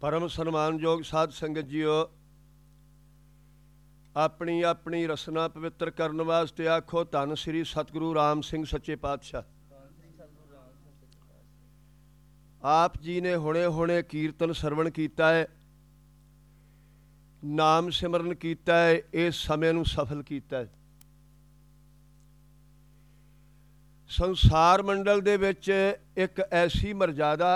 ਪਰਮ ਸਨਮਾਨਯੋਗ ਸਾਧ ਸੰਗਤ ਜੀਓ, ਆਪਣੀ ਆਪਣੀ ਰਸਨਾ ਪਵਿੱਤਰ ਕਰਨ ਵਾਸਤੇ ਆਖੋ ਧੰਨ ਸ੍ਰੀ ਸਤਿਗੁਰੂ ਰਾਮ ਸਿੰਘ ਸੱਚੇ ਪਾਤਸ਼ਾਹ। ਆਪ ਜੀ ਨੇ ਹੁਣੇ ਹੁਣੇ ਕੀਰਤਨ ਸਰਵਣ ਕੀਤਾ ਹੈ, ਨਾਮ ਸਿਮਰਨ ਕੀਤਾ ਹੈ, ਇਸ ਸਮੇਂ ਨੂੰ ਸਫਲ ਕੀਤਾ ਹੈ। ਸੰਸਾਰ ਮੰਡਲ ਦੇ ਵਿੱਚ ਇੱਕ ਐਸੀ ਮਰਜ਼ਾਦਾ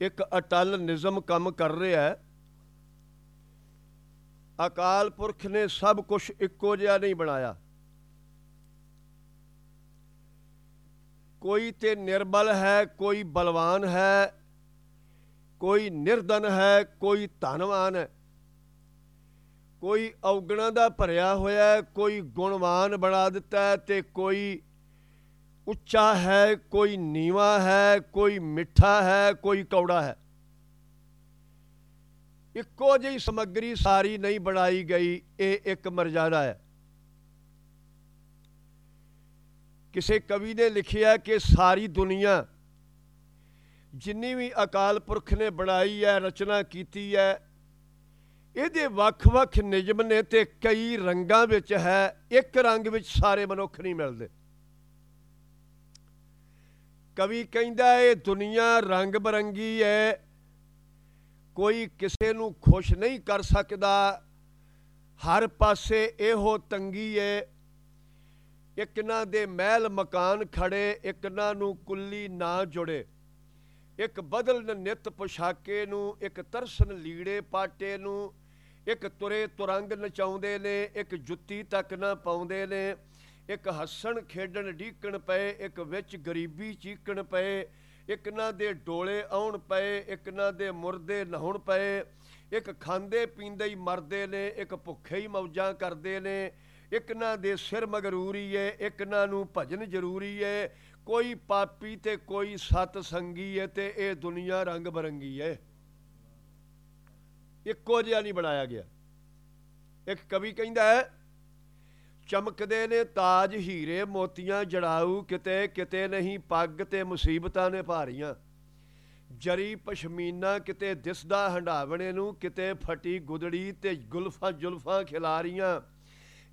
ਇੱਕ ਅਟਲ ਨਿਜ਼ਮ ਕੰਮ ਕਰ ਰਿਹਾ ਹੈ। ਅਕਾਲ ਪੁਰਖ ਨੇ ਸਭ ਕੁਝ ਇੱਕੋ ਜਿਹਾ ਨਹੀਂ ਬਣਾਇਆ। ਕੋਈ ਤੇ ਨਿਰਬਲ ਹੈ, ਕੋਈ ਬਲਵਾਨ ਹੈ, ਕੋਈ ਨਿਰਧਨ ਹੈ, ਕੋਈ ਧਨਵਾਨ ਹੈ। ਕੋਈ ਔਗਣਾ ਦਾ ਭਰਿਆ ਹੋਇਆ ਕੋਈ ਗੁਣਵਾਨ ਬਣਾ ਦਿੱਤਾ ਹੈ ਤੇ ਕੋਈ ਉੱਚਾ ਹੈ, ਕੋਈ ਨੀਵਾ ਹੈ, ਕੋਈ ਮਿੱਠਾ ਹੈ, ਕੋਈ ਕੌੜਾ ਹੈ। ਇੱਕੋ ਜਿਹੀ ਸਮੱਗਰੀ ਸਾਰੀ ਨਹੀਂ ਬਣਾਈ ਗਈ, ਇਹ ਇੱਕ ਮਰਜ਼ਾਦਾ ਹੈ। ਕਿਸੇ ਕਵੀ ਨੇ ਲਿਖਿਆ ਕਿ ਸਾਰੀ ਦੁਨੀਆ ਜਿੰਨੀ ਵੀ ਅਕਾਲ ਪੁਰਖ ਨੇ ਬਣਾਈ ਹੈ, ਰਚਨਾ ਕੀਤੀ ਹੈ, ਇਹਦੇ ਵੱਖ-ਵੱਖ ਨਿਯਮ ਨੇ ਤੇ ਕਈ ਰੰਗਾਂ ਵਿੱਚ ਹੈ, ਇੱਕ ਰੰਗ ਵਿੱਚ ਸਾਰੇ ਮਨੁੱਖ ਨਹੀਂ ਮਿਲਦੇ। ਕਵੀ ਕਹਿੰਦਾ ਇਹ ਦੁਨੀਆ ਰੰਗ ਬਰੰਗੀ ਹੈ ਕੋਈ ਕਿਸੇ ਨੂੰ ਖੁਸ਼ ਨਹੀਂ ਕਰ ਸਕਦਾ। ਹਰ ਪਾਸੇ ਇਹੋ ਤੰਗੀ ਹੈ ਇੱਕ ਨਾ ਦੇ ਮਹਿਲ ਮਕਾਨ ਖੜੇ ਇੱਕ ਨਾ ਨੂੰ ਕੁੱਲੀ ਨਾ ਜੁੜੇ। ਇੱਕ ਬਦਲਨ ਨਿਤ ਪੁਸ਼ਾਕੇ ਨੂੰ, ਇੱਕ ਤਰਸਨ ਲੀੜੇ ਪਾਟੇ ਨੂੰ। ਇੱਕ ਤੁਰੇ ਤੁਰੰਗ ਨਚਾਉਂਦੇ ਨੇ, ਇੱਕ ਜੁੱਤੀ ਤੱਕ ਨਾ ਪਾਉਂਦੇ ਨੇ। ਇੱਕ ਹੱਸਣ, ਖੇਡਣ, ਢੀਕਣ ਪਏ, ਇੱਕ ਵਿੱਚ ਗਰੀਬੀ ਚੀਕਣ ਪਏ, ਇੱਕ ਨਾ ਦੇ ਡੋਲੇ ਆਉਣ ਪਏ, ਇੱਕ ਨਾ ਦੇ ਮੁਰਦੇ ਨਹਾਉਣ ਪਏ, ਇੱਕ ਖਾਂਦੇ ਪੀਂਦੇ ਹੀ ਮਰਦੇ ਨੇ, ਇੱਕ ਭੁੱਖੇ ਹੀ ਮੌਜਾਂ ਕਰਦੇ ਨੇ, ਇੱਕ ਨਾ ਦੇ ਸਿਰ ਮਗਰੂਰੀ ਏ, ਇੱਕ ਨਾ ਨੂੰ ਭਜਨ ਜ਼ਰੂਰੀ ਏ, ਕੋਈ ਪਾਪੀ ਤੇ ਕੋਈ ਸਤ ਸੰਗੀ ਏ ਤੇ ਇਹ ਦੁਨੀਆ ਰੰਗ ਬਰੰਗੀ ਏ। ਇੱਕੋ ਜਿਹਾ ਨਹੀਂ ਬਣਾਇਆ ਗਿਆ। ਇੱਕ ਕਵੀ ਕਹਿੰਦਾ ਹੈ ਚਮਕਦੇ ਨੇ, ਤਾਜ ਹੀਰੇ ਮੋਤੀਆਂ ਜੜਾਊ, ਕਿਤੇ ਕਿਤੇ ਨਹੀਂ ਪੱਗ ਤੇ ਮੁਸੀਬਤਾਂ ਨੇ ਭਾਰੀਆਂ। ਜਰੀ ਪਸ਼ਮੀਨਾ ਕਿਤੇ ਦਿਸਦਾ ਹੰਡਾਵਣੇ ਨੂੰ, ਕਿਤੇ ਫਟੀ ਗੁਦੜੀ ਤੇ ਗੁਲਫਾਂ ਜੁਲਫਾਂ ਖਿਲਾਰੀਆਂ।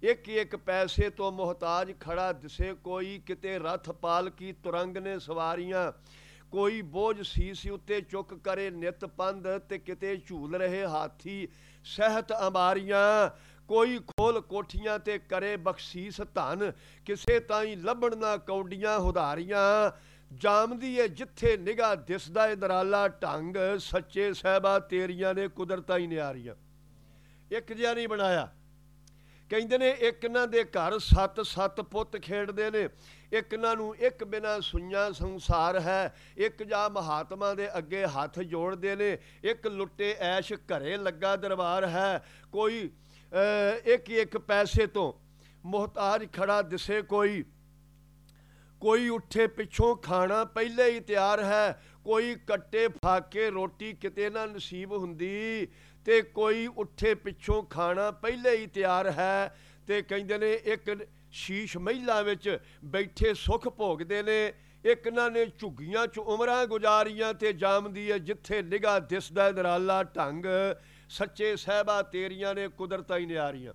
ਇੱਕ ਇੱਕ ਪੈਸੇ ਤੋਂ ਮੁਹਤਾਜ ਖੜਾ ਦਿਸੇ, ਕੋਈ ਕਿਤੇ ਰਥ ਪਾਲਕੀ ਤੁਰੰਗ ਨੇ ਸਵਾਰੀਆਂ। ਕੋਈ ਬੋਝ ਸੀਸ ਉੱਤੇ ਚੁੱਕ ਕਰੇ ਨਿਤ ਪੰਧ ਤੇ ਕਿਤੇ ਝੂਲ ਰਹੇ ਹਾਥੀ, ਸਹਿਤ ਅਮਾਰੀਆਂ ਕੋਈ ਖੋਲ ਕੋਠੀਆਂ ਤੇ ਕਰੇ ਬਖਸ਼ੀਸ ਧਨ, ਕਿਸੇ ਤਾਈ ਲੱਭਣ ਨਾ ਕੌਡੀਆਂ ਹੁਧਾਰੀਆਂ। ਜਾਮਦੀ ਏ ਜਿੱਥੇ ਨਿਗਾਹ ਦਿਸਦਾ ਏ ਨਰਾਲਾ ਢੰਗ, ਸੱਚੇ ਸਹਿਬਾ ਤੇਰੀਆਂ ਨੇ ਕੁਦਰਤਾਂ ਹੀ ਨਿਆਰੀਆਂ। ਇੱਕ ਜਿਹਾ ਨਹੀਂ ਬਣਾਇਆ। ਕਹਿੰਦੇ ਨੇ ਇੱਕ ਇਹਨਾਂ ਦੇ ਘਰ ਸੱਤ ਸੱਤ ਪੁੱਤ ਖੇਡਦੇ ਨੇ। ਇੱਕ ਇਹਨਾਂ ਨੂੰ ਇੱਕ ਬਿਨਾ ਸੁਈਆਂ ਸੰਸਾਰ ਹੈ। ਇੱਕ ਜਾ ਮਹਾਤਮਾ ਦੇ ਅੱਗੇ ਹੱਥ ਜੋੜਦੇ ਨੇ। ਇੱਕ ਲੁੱਟੇ ਐਸ਼ ਘਰੇ ਲੱਗਾ ਦਰਬਾਰ ਹੈ। ਕੋਈ ਇੱਕ ਇੱਕ ਪੈਸੇ ਤੋਂ ਮੁਹਤਾਜ ਖੜਾ, ਦਿਸੇ ਕੋਈ। ਕੋਈ ਉੱਠੇ ਪਿੱਛੋਂ ਖਾਣਾ ਪਹਿਲੇ ਹੀ ਤਿਆਰ ਹੈ, ਕੋਈ ਕੱਟੇ ਫਾਕੇ ਰੋਟੀ ਕਿਤੇ ਨਾ ਨਸੀਬ ਹੁੰਦੀ ਤੇ ਕੋਈ ਉੱਠੇ ਪਿੱਛੋਂ ਖਾਣਾ ਪਹਿਲੇ ਹੀ ਤਿਆਰ ਹੈ ਤੇ ਕਹਿੰਦੇ ਨੇ ਇੱਕ ਸ਼ੀਸ਼ ਮਹਿਲਾ ਵਿੱਚ ਬੈਠੇ ਸੁਖ ਭੋਗਦੇ ਨੇ, ਇੱਕ ਨਾ ਨੇ ਝੁੱਗੀਆਂ 'ਚ ਉਮਰਾਂ ਗੁਜ਼ਾਰੀਆਂ ਤੇ ਜਾਮਦੀ ਹੈ ਜਿੱਥੇ ਨਿਗਾਹ ਦਿਸਦਾ ਨਰਾਲਾ ਢੰਗ। ਸੱਚੇ ਸਹਿਬਾ ਤੇਰੀਆਂ ਨੇ ਕੁਦਰਤਾਂ ਹੀ ਨਿਆਰੀਆਂ।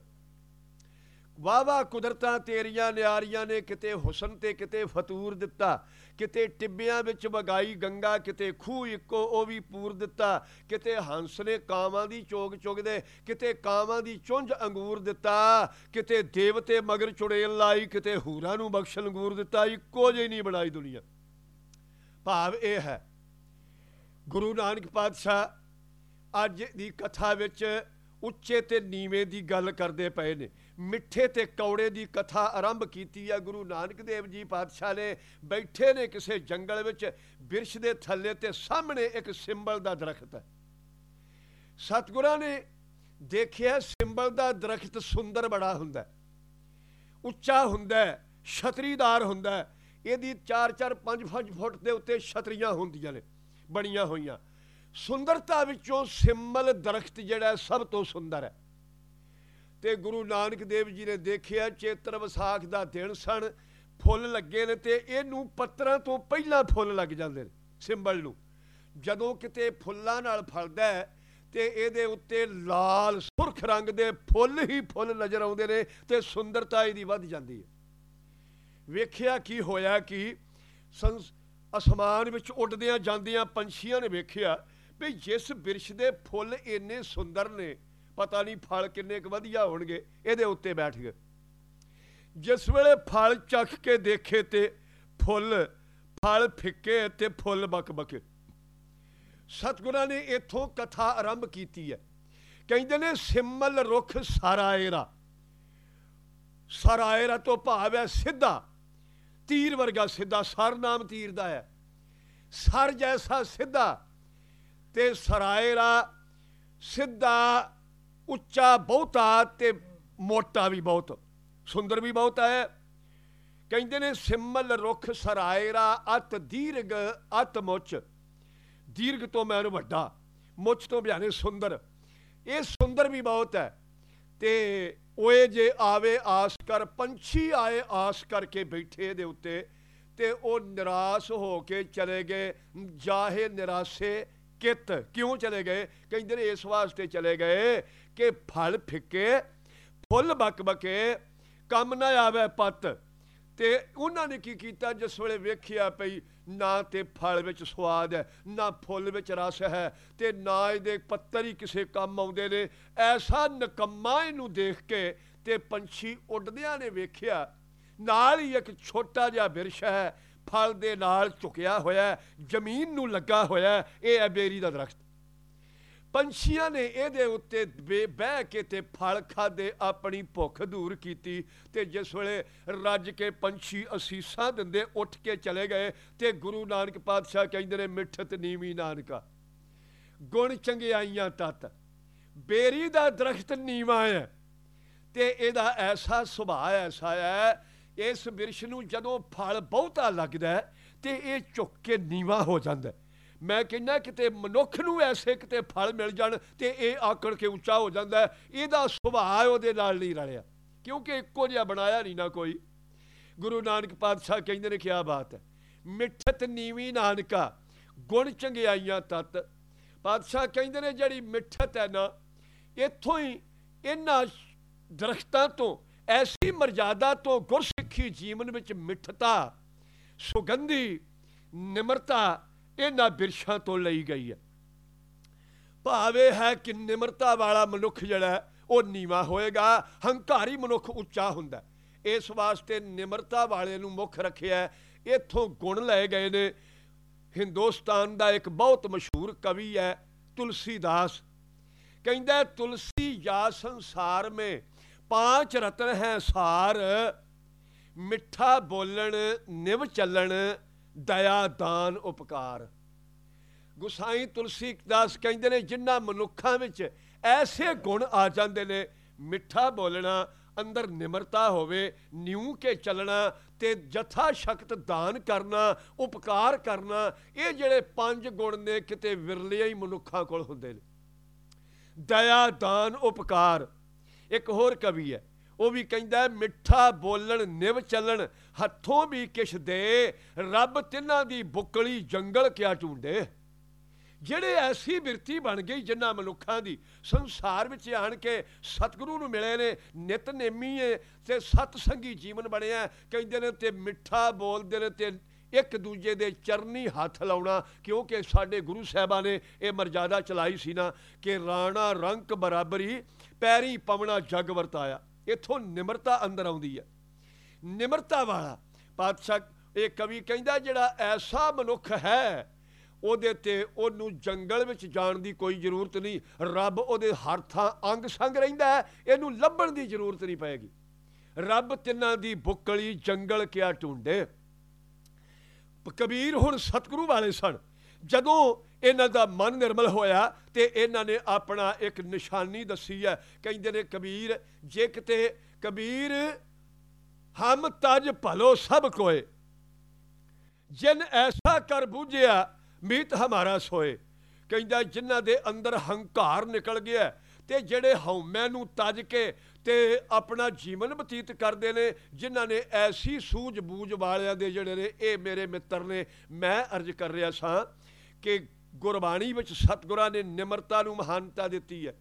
ਵਾਵਾ ਕੁਦਰਤਾਂ ਤੇਰੀਆਂ ਨਿਆਰੀਆਂ ਨੇ ਕਿਤੇ ਹੁਸਨ ਤੇ ਕਿਤੇ ਫਤੂਰ ਦਿੱਤਾ। ਕਿਤੇ ਟਿੱਬਿਆਂ ਵਿੱਚ ਵਗਾਈ ਗੰਗਾ, ਕਿਤੇ ਖੂਹ ਇੱਕੋ ਉਹ ਵੀ ਪੂਰ ਦਿੱਤਾ। ਕਿਤੇ ਹੰਸ ਨੇ ਕਾਵਾਂ ਦੀ ਚੋਗ ਚੁਗਦੇ, ਕਿਤੇ ਕਾਵਾਂ ਦੀ ਚੁੰਝ ਅੰਗੂਰ ਦਿੱਤਾ। ਕਿਤੇ ਦੇਵਤੇ ਮਗਰ ਚੁੜੇਲ ਲਾਈ, ਕਿਤੇ ਹੂਰਾਂ ਨੂੰ ਬਖਸ਼ਣ ਅੰਗੂਰ ਦਿੱਤਾ। ਇੱਕੋ ਜਿਹੀ ਨਹੀਂ ਬਣਾਈ ਦੁਨੀਆ। ਭਾਵ ਇਹ ਹੈ, ਗੁਰੂ ਨਾਨਕ ਪਾਤਸ਼ਾਹ ਅੱਜ ਦੀ ਕਥਾ ਵਿੱਚ ਉੱਚੇ ਤੇ ਨੀਵੇਂ ਦੀ ਗੱਲ ਕਰਦੇ ਪਏ ਨੇ। ਮਿੱਠੇ ਤੇ ਕੌੜੇ ਦੀ ਕਥਾ ਆਰੰਭ ਕੀਤੀ ਹੈ ਗੁਰੂ ਨਾਨਕ ਦੇਵ ਜੀ ਪਾਤਸ਼ਾਹ ਨੇ। ਬੈਠੇ ਨੇ ਕਿਸੇ ਜੰਗਲ ਵਿੱਚ, ਬਿਰਸ਼ ਦੇ ਥੱਲੇ ਤੇ ਸਾਹਮਣੇ ਇੱਕ ਸਿੰਬਲ ਦਾ ਦਰਖਤ। ਹੈ ਸਤਗੁਰਾਂ ਨੇ ਦੇਖਿਆ ਸਿੰਬਲ ਦਾ ਦਰਖਤ ਸੁੰਦਰ ਬੜਾ ਹੁੰਦਾ। ਉੱਚਾ ਹੁੰਦਾ, ਛਤਰੀਦਾਰ ਹੁੰਦਾ। ਇਹਦੀ 4-4 5-5 ਫੁੱਟ ਦੇ ਉੱਤੇ ਛਤਰੀਆਂ ਹੁੰਦੀਆਂ ਨੇ, ਬਣੀਆਂ ਹੋਈਆਂ। ਸੁੰਦਰਤਾ ਵਿੱਚੋਂ ਸਿੰਬਲ ਦਰਖਤ ਜਿਹੜਾ ਸਭ ਤੋਂ ਸੁੰਦਰ ਹੈ। ਤੇ ਗੁਰੂ ਨਾਨਕ ਦੇਵ ਜੀ ਨੇ ਦੇਖਿਆ ਚੇਤਰ ਵਿਸਾਖ ਦਾ ਦਿਨ ਸਣ, ਫੁੱਲ ਲੱਗੇ ਨੇ ਤੇ ਇਹਨੂੰ ਪੱਤਰਾਂ ਤੋਂ ਪਹਿਲਾਂ ਫੁੱਲ ਲੱਗ ਜਾਂਦੇ ਨੇ, ਸਿੰਬਲ ਨੂੰ। ਜਦੋਂ ਕਿਤੇ ਫੁੱਲਾਂ ਨਾਲ ਫਲਦਾ ਹੈ ਤੇ ਇਹਦੇ ਉੱਤੇ ਲਾਲ ਸੁਰਖ ਰੰਗ ਦੇ ਫੁੱਲ ਹੀ ਫੁੱਲ ਨਜ਼ਰ ਆਉਂਦੇ ਨੇ ਤੇ ਸੁੰਦਰਤਾ ਇਹਦੀ ਵੱਧ ਜਾਂਦੀ ਹੈ। ਵੇਖਿਆ ਕੀ ਹੋਇਆ ਕਿ ਅਸਮਾਨ ਵਿੱਚ ਉੱਡਦਿਆਂ ਜਾਂਦਿਆਂ ਪੰਛੀਆਂ ਨੇ ਵੇਖਿਆ ਵੀ ਜਿਸ ਬਿਰਸ਼ ਦੇ ਫੁੱਲ ਇੰਨੇ ਸੁੰਦਰ ਨੇ, ਪਤਾ ਨਹੀਂ ਫਲ ਕਿੰਨੇ ਕੁ ਵਧੀਆ ਹੋਣਗੇ, ਇਹਦੇ ਉੱਤੇ ਬੈਠ ਗਏ। ਜਿਸ ਵੇਲੇ ਫਲ ਚੱਖ ਕੇ ਦੇਖੇ ਤੇ ਫੁੱਲ, ਫਲ ਫਿੱਕੇ ਤੇ ਫੁੱਲ ਬਕਬਕੇ। ਸਤਗੁਰਾਂ ਨੇ ਇੱਥੋਂ ਕਥਾ ਆਰੰਭ ਕੀਤੀ ਹੈ। ਕਹਿੰਦੇ ਨੇ, ਸਿਮਲ ਰੁਖ ਸਰਾਇਰਾ ਸਰਾਇਰਾ ਤੋਂ ਭਾਵ ਹੈ ਸਿੱਧਾ। ਤੀਰ ਵਰਗਾ ਸਿੱਧਾ, ਸਰ ਨਾਮ ਤੀਰ ਦਾ ਹੈ। ਸਰ ਜੈਸਾ ਸਿੱਧਾ। ਤੇ ਸਰਾਇਰਾ ਸਿੱਧਾ, ਉੱਚਾ ਬਹੁਤਾ ਤੇ ਮੋਟਾ ਵੀ ਬਹੁਤ। ਸੁੰਦਰ ਵੀ ਬਹੁਤ ਹੈ। ਕਹਿੰਦੇ ਨੇ, ਸਿਮਲ ਰੁੱਖ ਸਰਾਇਰਾ, ਅਤ ਦੀਰਗ ਅਤ ਮੁੱਚ। ਦੀਰਗ ਤੋਂ ਮੈਂ ਉਹਨੂੰ ਵੱਡਾ, ਮੁੱਚ ਤੋਂ ਬਿਆਨੇ ਸੁੰਦਰ। ਇਹ ਸੁੰਦਰ ਵੀ ਬਹੁਤ ਹੈ। ਤੇ ਓਏ ਜੇ ਆਵੇ ਆਸ ਕਰ, ਪੰਛੀ ਆਏ ਆਸ ਕਰਕੇ ਬੈਠੇ ਦੇ ਉੱਤੇ, ਤੇ ਉਹ ਨਿਰਾਸ਼ ਹੋ ਕੇ ਚਲੇ ਗਏ। ਜਾਹੇ ਨਿਰਾਸੇ ਕਿਤ? ਕਿਉਂ ਚਲੇ ਗਏ? ਕਹਿੰਦੇ ਨੇ ਇਸ ਵਾਸਤੇ ਚਲੇ ਗਏ ਕਿ ਫਲ ਫਿੱਕੇ, ਫੁੱਲ ਬਕਬਕੇ ਕੰਮ ਨਾ ਆਵੇ ਪੱਤ। ਤੇ ਉਹਨਾਂ ਨੇ ਕੀ ਕੀਤਾ? ਜਿਸ ਵੇਲੇ ਵੇਖਿਆ ਪਈ ਨਾ ਤੇ ਫਲ ਵਿੱਚ ਸਵਾਦ ਹੈ, ਨਾ ਫੁੱਲ ਵਿੱਚ ਰਸ ਹੈ ਤੇ ਨਾ ਇਹਦੇ ਪੱਤਰ ਹੀ ਕਿਸੇ ਕੰਮ ਆਉਂਦੇ ਨੇ, ਐਸਾ ਨਕਮਾ ਇਹਨੂੰ ਦੇਖ ਕੇ ਤੇ ਪੰਛੀ ਉੱਡਦਿਆਂ ਨੇ ਵੇਖਿਆ। ਨਾਲ ਹੀ ਇੱਕ ਛੋਟਾ ਜਿਹਾ ਬਿਰਸ਼ ਹੈ ਫਲ ਦੇ ਨਾਲ ਝੁਕਿਆ ਹੋਇਆ ਜ਼ਮੀਨ ਨੂੰ ਲੱਗਾ ਹੋਇਆ ਇਹ ਹੈ ਬੇਰੀ ਦਾ ਦਰਖਤ। ਪੰਛੀਆਂ ਨੇ ਇਹਦੇ ਉੱਤੇ ਬਹਿ ਕੇ ਤੇ ਫਲ ਖਾਦੇ ਆਪਣੀ ਭੁੱਖ ਦੂਰ ਕੀਤੀ ਤੇ ਜਿਸ ਵੇਲੇ ਰੱਜ ਕੇ ਪੰਛੀ ਅਸੀਸਾਂ ਦਿੰਦੇ, ਉੱਠ ਕੇ ਚਲੇ ਗਏ ਤੇ ਗੁਰੂ ਨਾਨਕ ਪਾਤਸ਼ਾਹ ਕਹਿੰਦੇ ਨੇ, ਮਿੱਠਤ ਨੀਵੀ ਨਾਨਕਾ, ਗੁਣ ਚੰਗਿਆਈਆਂ ਤਤ, ਬੇਰੀ ਦਾ ਦਰਖਤ ਨੀਵਾ ਹੈ ਤੇ ਇਹਦਾ ਐਸਾ ਸੁਭਾਅ ਐਸਾ ਹੈ ਇਸ ਬਿਰਸ਼ ਨੂੰ ਜਦੋਂ ਫਲ ਬਹੁਤਾ ਲੱਗਦਾ ਤੇ ਇਹ ਝੁੱਕ ਕੇ ਨੀਵਾ ਹੋ ਜਾਂਦਾ ਮੈਂ ਕਹਿੰਦਾ ਕਿਤੇ ਮਨੁੱਖ ਨੂੰ ਐਸੇ ਕਿਤੇ ਫਲ ਮਿਲ ਜਾਣ ਤੇ ਇਹ ਆਕੜ ਕੇ ਉੱਚਾ ਹੋ ਜਾਂਦਾ ਇਹਦਾ ਸੁਭਾਅ ਉਹਦੇ ਨਾਲ ਨਹੀਂ ਰਲਿਆ। ਕਿਉਂਕਿ ਇੱਕੋ ਜਿਹਾ ਬਣਾਇਆ ਨਹੀਂ ਨਾ ਕੋਈ। ਗੁਰੂ ਨਾਨਕ ਪਾਤਸ਼ਾਹ ਕਹਿੰਦੇ ਨੇ ਕਿਹਾ ਬਾਤ ਹੈ। ਮਿੱਠਤ ਨੀਵੀਂ ਨਾਨਕਾ, ਗੁਣ ਚੰਗਿਆਈਆਂ ਤਤ। ਪਾਤਸ਼ਾਹ ਕਹਿੰਦੇ ਨੇ ਜਿਹੜੀ ਮਿੱਠਤ ਹੈ ਨਾ, ਇੱਥੋਂ ਹੀ ਇਹਨਾਂ ਦਰਖਤਾਂ ਤੋਂ ਐਸੀ ਮਰਜ਼ਾਦਾ ਤੋਂ ਗੁਰਸਿੱਖੀ ਜੀਵਨ ਵਿੱਚ ਮਿੱਠਤਾ, ਸੁਗੰਧੀ, ਨਿਮਰਤਾ ਇਹਨਾਂ ਬਿਰਸ਼ਾਂ ਤੋਂ ਲਈ ਗਈ ਹੈ। ਭਾਵੇਂ ਹੈ ਕਿ ਨਿਮਰਤਾ ਵਾਲਾ ਮਨੁੱਖ ਜਿਹੜਾ ਉਹ ਨੀਵਾ ਹੋਏਗਾ, ਹੰਕਾਰੀ ਮਨੁੱਖ ਉੱਚਾ ਹੁੰਦਾ ਇਸ ਵਾਸਤੇ ਨਿਮਰਤਾ ਵਾਲੇ ਨੂੰ ਮੁੱਖ ਰੱਖਿਆ ਇੱਥੋਂ ਗੁਣ ਲਏ ਗਏ ਨੇ। ਹਿੰਦੁਸਤਾਨ ਦਾ ਇੱਕ ਬਹੁਤ ਮਸ਼ਹੂਰ ਕਵੀ ਹੈ, ਤੁਲਸੀਦਾਸ। ਕਹਿੰਦਾ ਤੁਲਸੀ ਜਾਂ ਸੰਸਾਰ ਮੇ ਪਾਂਚ ਰਤਨ ਹੈ ਸਾਰ, ਮਿੱਠਾ ਬੋਲਣ, ਨਿਵ ਚੱਲਣ, ਦਇਆ ਦਾਨ ਉਪਕਾਰ। ਗੁਸਾਈ ਤੁਲਸੀ ਦਾਸ ਕਹਿੰਦੇ ਨੇ, ਜਿਨ੍ਹਾਂ ਮਨੁੱਖਾਂ ਵਿੱਚ ਐਸੇ ਗੁਣ ਆ ਜਾਂਦੇ ਨੇ, ਮਿੱਠਾ ਬੋਲਣਾ, ਅੰਦਰ ਨਿਮਰਤਾ ਹੋਵੇ ਨਿਉ ਕੇ ਚੱਲਣਾ ਤੇ ਜਥਾ ਸ਼ਕਤ ਦਾਨ ਕਰਨਾ, ਉਪਕਾਰ ਕਰਨਾ, ਇਹ ਜਿਹੜੇ ਪੰਜ ਗੁਣ ਨੇ, ਕਿਤੇ ਵਿਰਲੇ ਹੀ ਮਨੁੱਖਾਂ ਕੋਲ ਹੁੰਦੇ ਨੇ। ਦਇਆ, ਦਾਨ, ਉਪਕਾਰ। ਇੱਕ ਹੋਰ ਕਵੀ ਹੈ, ਉਹ ਵੀ ਕਹਿੰਦਾ ਮਿੱਠਾ ਬੋਲਣ, ਨਿਵ ਚੱਲਣ, ਹੱਥੋਂ ਵੀ ਕਿਛ ਦੇ, ਰੱਬ ਤਿੰਨਾਂ ਦੀ ਬੁੱਕਲੀ ਜੰਗਲ ਕਿਆ ਢੂੰਡੇ ਜਿਹੜੇ ਐਸੀ ਬਿਰਤੀ ਬਣ ਗਈ ਜਿੰਨਾ ਮਨੁੱਖਾਂ ਦੀ, ਸੰਸਾਰ ਵਿੱਚ ਆਣ ਕੇ ਸਤਿਗੁਰੂ ਨੂੰ ਮਿਲੇ ਨੇ ਨਿਤਨੇਮੀ ਏ, ਤੇ ਸਤ ਸੰਗੀ ਜੀਵਨ ਬਣਿਆ ਕਹਿੰਦੇ ਨੇ ਤੇ ਮਿੱਠਾ ਬੋਲਦੇ ਨੇ ਤੇ ਇੱਕ ਦੂਜੇ ਦੇ ਚਰਨੀ ਹੱਥ ਲਾਉਣਾ, ਕਿਉਂਕਿ ਸਾਡੇ ਗੁਰੂ ਸਾਹਿਬਾਂ ਨੇ ਇਹ ਮਰਜ਼ਾਦਾ ਚਲਾਈ ਸੀ ਨਾ, ਕਿ ਰਾਣਾ ਰੰਕ ਬਰਾਬਰੀ ਪੈਰੀ ਪਵਣਾ ਜਗ ਵਰਤਾਇਆ। ਇਥੋਂ ਨਿਮਰਤਾ ਅੰਦਰ ਆਉਂਦੀ ਹੈ। ਨਿਮਰਤਾ ਵਾਲਾ ਪਾਤਸ਼ਾਹ ਇਹ ਕਵੀ ਕਹਿੰਦਾ, ਜਿਹੜਾ ਐਸਾ ਮਨੁੱਖ ਹੈ, ਉਹਦੇ ਤੇ ਉਹਨੂੰ ਜੰਗਲ ਵਿੱਚ ਜਾਣ ਦੀ ਕੋਈ ਜ਼ਰੂਰਤ ਨਹੀਂ। ਰੱਬ ਉਹਦੇ ਹਰ ਥਾਂ ਅੰਗ ਸੰਗ ਰਹਿੰਦਾ ਹੈ, ਇਹਨੂੰ ਲੱਭਣ ਦੀ ਜ਼ਰੂਰਤ ਨਹੀਂ ਪਏਗੀ। ਰੱਬ ਤਿੰਨਾਂ ਦੀ ਬੁੱਕਲੀ ਜੰਗਲ ਕਿਆ ਢੂੰਡੇ ਕਬੀਰ ਹੁਣ ਸਤਿਗੁਰੂ ਵਾਲੇ ਸਨ। ਜਦੋਂ ਇਹਨਾਂ ਦਾ ਮਨ ਨਿਰਮਲ ਹੋਇਆ ਤੇ ਇਹਨਾਂ ਨੇ ਆਪਣਾ ਇੱਕ ਨਿਸ਼ਾਨੀ ਦੱਸੀ ਹੈ। ਕਹਿੰਦੇ ਨੇ, ਕਬੀਰ, ਜੇ ਕਿਤੇ ਕਬੀਰ, ਹਮ ਤਜ ਭਲੋ ਸਭ ਕੋਏ। ਜਿਨ ਐਸਾ ਕਰ ਬੂਝਿਆ, ਮੀਤ ਹਮਾਰਾ ਸੋਏ। ਕਹਿੰਦਾ, ਜਿਨ੍ਹਾਂ ਦੇ ਅੰਦਰ ਹੰਕਾਰ ਨਿਕਲ ਗਿਆ ਤੇ ਜਿਹੜੇ ਹਉਮੈ ਨੂੰ ਤਜ ਕੇ ਤੇ ਆਪਣਾ ਜੀਵਨ ਬਤੀਤ ਕਰਦੇ ਨੇ, ਜਿਨ੍ਹਾਂ ਨੇ ਐਸੀ ਸੂਝ ਬੂਝ ਵਾਲਿਆਂ ਦੇ ਜਿਹੜੇ ਨੇ, ਇਹ ਮੇਰੇ ਮਿੱਤਰ ਨੇ, ਮੈਂ ਅਰਜ਼ ਕਰ ਰਿਹਾ ਸਾਂ ਕਿ ਗੁਰਬਾਣੀ ਵਿੱਚ ਸਤਿਗੁਰਾਂ ਨੇ ਨਿਮਰਤਾ ਨੂੰ ਮਹਾਨਤਾ ਦਿੱਤੀ ਹੈ।